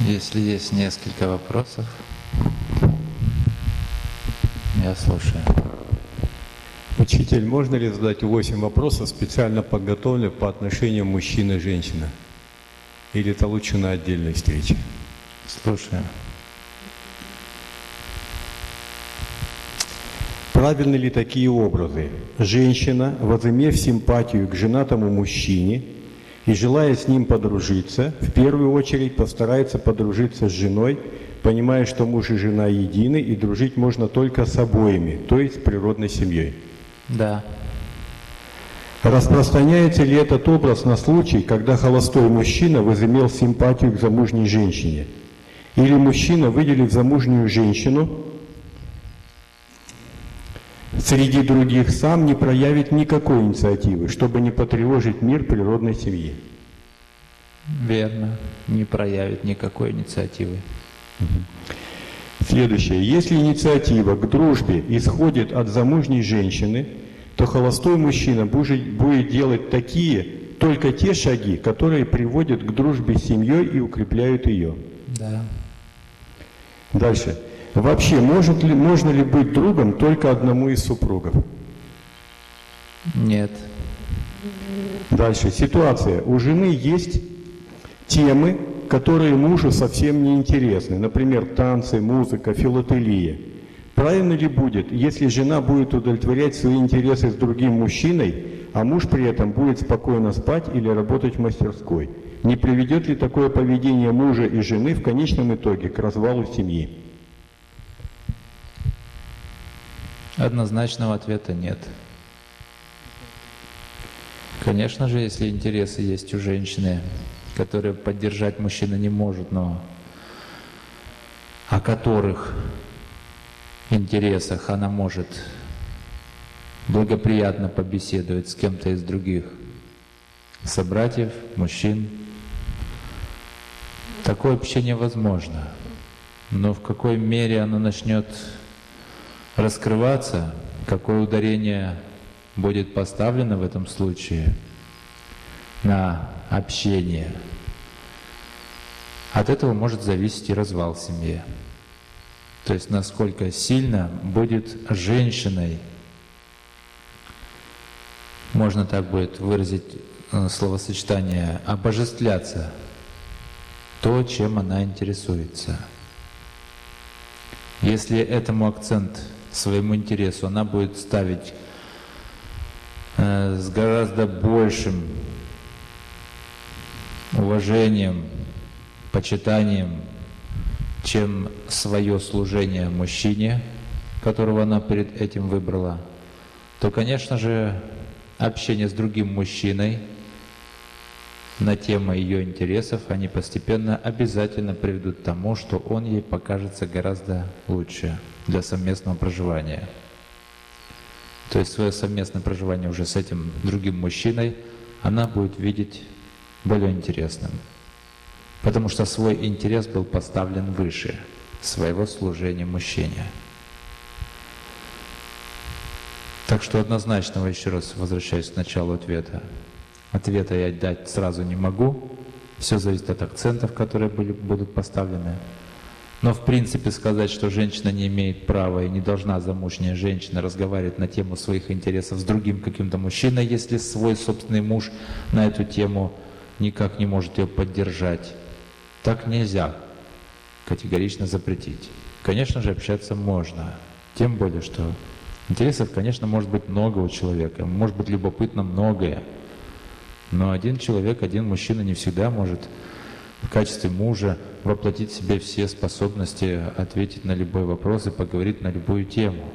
Если есть несколько вопросов, я слушаю. Учитель, можно ли задать 8 вопросов, специально подготовленных по отношению мужчины и женщины? Или это лучше на отдельной встрече? Слушаю. Правильны ли такие образы? Женщина, возымев симпатию к женатому мужчине и желая с ним подружиться, в первую очередь постарается подружиться с женой, понимая, что муж и жена едины, и дружить можно только с обоими, то есть с природной семьей. Да. Распространяется ли этот образ на случай, когда холостой мужчина возымел симпатию к замужней женщине? Или мужчина, выделив замужнюю женщину, среди других сам не проявит никакой инициативы, чтобы не потревожить мир природной семьи? Верно. Не проявит никакой инициативы. Следующее. Если инициатива к дружбе исходит от замужней женщины, то холостой мужчина будет делать такие, только те шаги, которые приводят к дружбе с семьей и укрепляют ее. Да. Дальше. Вообще, может ли, можно ли быть другом только одному из супругов? Нет. Дальше. Ситуация. У жены есть темы, которые мужу совсем не интересны. Например, танцы, музыка, филателия. Правильно ли будет, если жена будет удовлетворять свои интересы с другим мужчиной, а муж при этом будет спокойно спать или работать в мастерской? Не приведет ли такое поведение мужа и жены в конечном итоге к развалу семьи? Однозначного ответа нет. Конечно же, если интересы есть у женщины, которые поддержать мужчина не может, но о которых интересах она может благоприятно побеседовать с кем-то из других собратьев, мужчин. Такое общение возможно, но в какой мере оно начнет раскрываться, какое ударение будет поставлено в этом случае на общение, от этого может зависеть и развал в семье. То есть насколько сильно будет женщиной, можно так будет выразить э, словосочетание, обожествляться то, чем она интересуется. Если этому акцент своему интересу она будет ставить э, с гораздо большим уважением, почитанием, чем свое служение мужчине, которого она перед этим выбрала, то, конечно же, общение с другим мужчиной на тему ее интересов, они постепенно обязательно приведут к тому, что он ей покажется гораздо лучше для совместного проживания. То есть свое совместное проживание уже с этим другим мужчиной она будет видеть более интересным. Потому что свой интерес был поставлен выше своего служения мужчине. Так что однозначного, еще раз возвращаюсь к началу ответа. Ответа я дать сразу не могу. Все зависит от акцентов, которые были, будут поставлены. Но в принципе сказать, что женщина не имеет права и не должна замужняя женщина разговаривать на тему своих интересов с другим каким-то мужчиной, если свой собственный муж на эту тему никак не может ее поддержать. Так нельзя категорично запретить. Конечно же, общаться можно. Тем более, что интересов, конечно, может быть много у человека, может быть любопытно многое. Но один человек, один мужчина не всегда может в качестве мужа воплотить в себе все способности ответить на любой вопрос и поговорить на любую тему.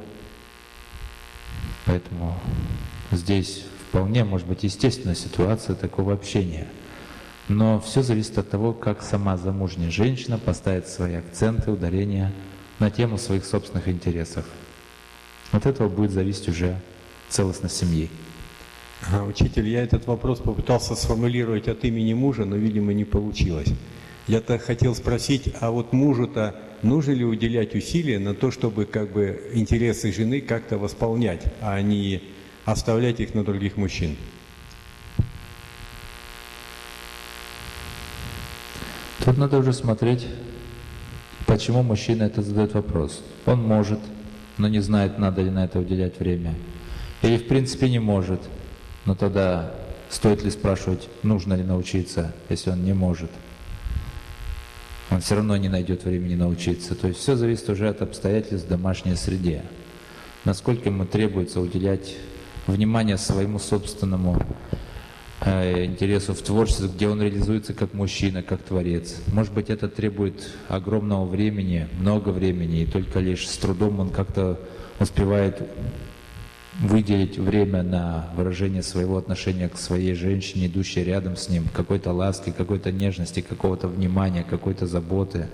Поэтому здесь вполне может быть естественная ситуация такого общения – но все зависит от того, как сама замужняя женщина поставит свои акценты, ударения на тему своих собственных интересов. От этого будет зависеть уже целостность семьи. А, учитель, я этот вопрос попытался сформулировать от имени мужа, но, видимо, не получилось. Я-то хотел спросить, а вот мужу-то нужно ли уделять усилия на то, чтобы как бы интересы жены как-то восполнять, а не оставлять их на других мужчин? Тут надо уже смотреть, почему мужчина это задает вопрос. Он может, но не знает, надо ли на это уделять время. Или в принципе не может, но тогда стоит ли спрашивать, нужно ли научиться, если он не может. Он все равно не найдет времени научиться. То есть все зависит уже от обстоятельств домашней среде. Насколько ему требуется уделять внимание своему собственному э, интересу в творчестве, где он реализуется как мужчина, как творец. Может быть, это требует огромного времени, много времени, и только лишь с трудом он как-то успевает выделить время на выражение своего отношения к своей женщине, идущей рядом с ним, какой-то ласки, какой-то нежности, какого-то внимания, какой-то заботы.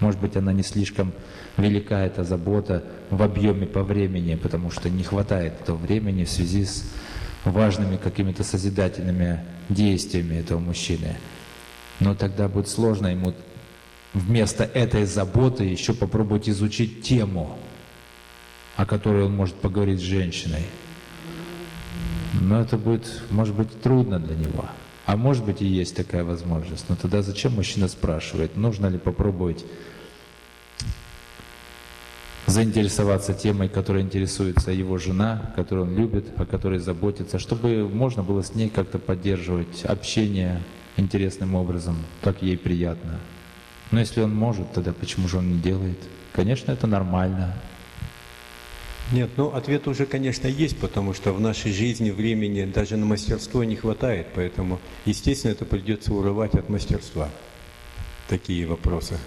Может быть, она не слишком велика, эта забота в объеме по времени, потому что не хватает этого времени в связи с важными какими-то созидательными действиями этого мужчины. Но тогда будет сложно ему вместо этой заботы еще попробовать изучить тему, о которой он может поговорить с женщиной. Но это будет, может быть, трудно для него. А может быть и есть такая возможность. Но тогда зачем мужчина спрашивает, нужно ли попробовать заинтересоваться темой, которой интересуется его жена, которую он любит, о которой заботится, чтобы можно было с ней как-то поддерживать общение интересным образом, как ей приятно. Но если он может, тогда почему же он не делает? Конечно, это нормально. Нет, ну ответ уже, конечно, есть, потому что в нашей жизни времени даже на мастерство не хватает, поэтому, естественно, это придется урывать от мастерства. Такие вопросы.